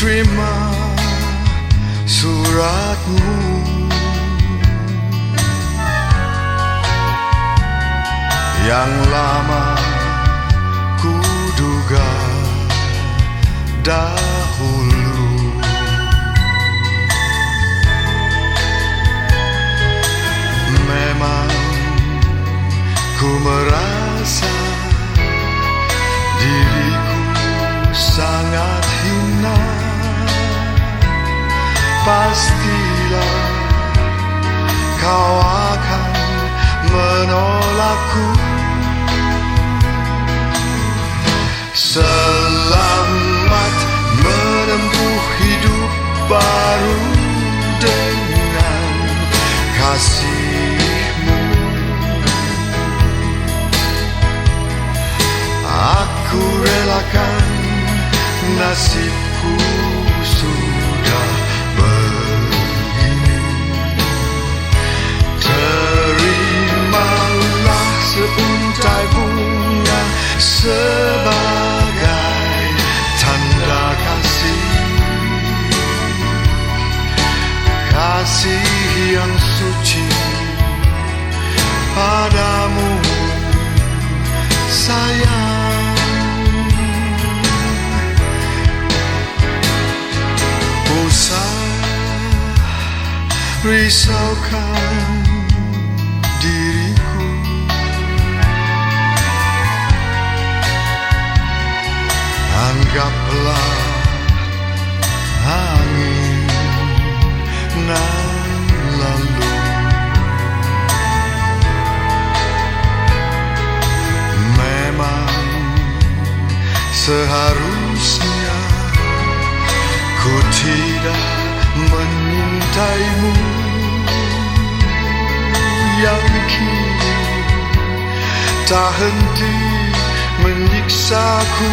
terima suratmu. Yang lama ku duga dahulu. Memang ku merasa Pastilah kau akan menolakku. Selamat menempuh hidup baru dengan kasihmu. Aku relakan nasibku risaukan diriku. Anggaplah angin nan lalu. Memang seharusnya ku tidak menyintaimu. Yang kini tak henti menyiksaku.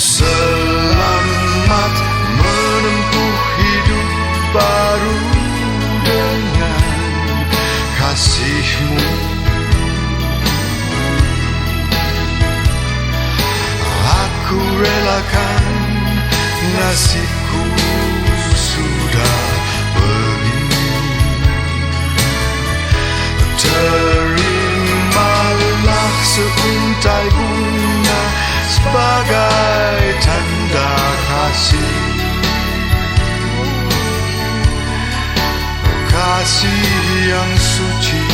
Selamat menempuh hidup baru dengan kasihmu. Aku relakan nasibku sudah begini Terimalah seuntai bunga sebagai tanda kasih. Kasih yang suci